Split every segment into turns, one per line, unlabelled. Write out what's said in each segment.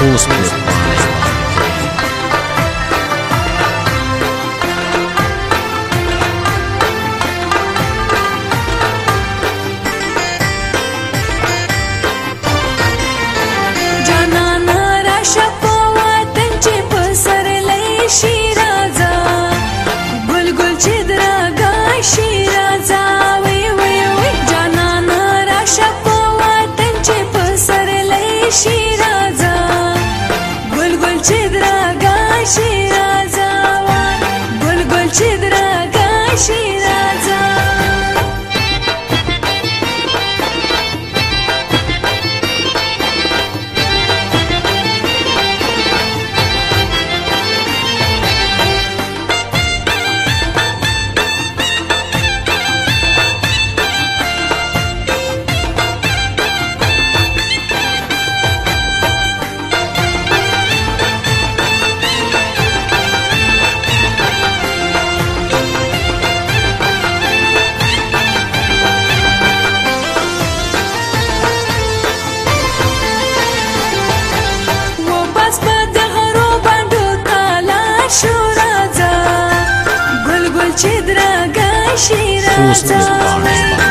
Who's good?
who's incarnate.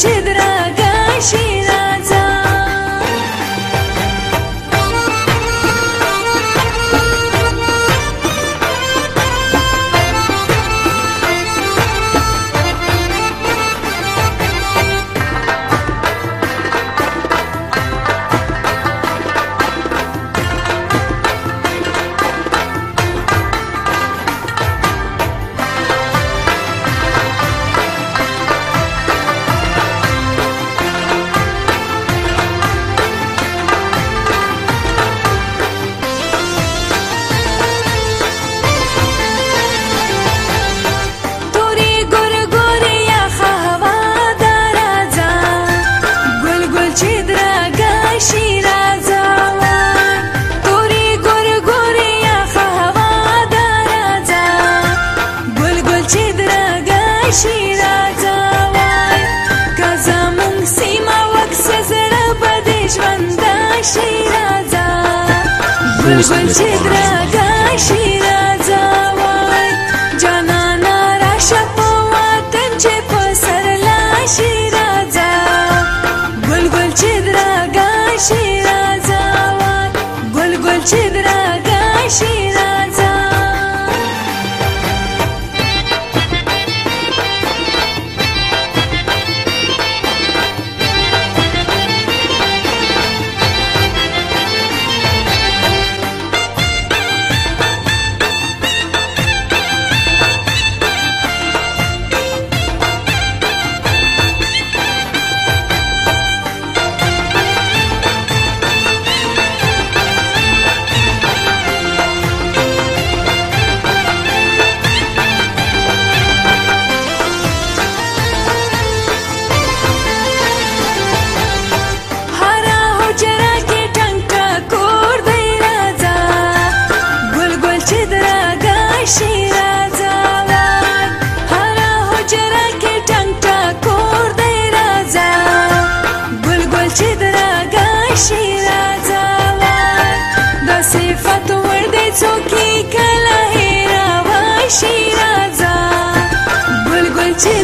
ce dragă și la Luis Andrés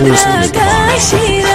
为什么你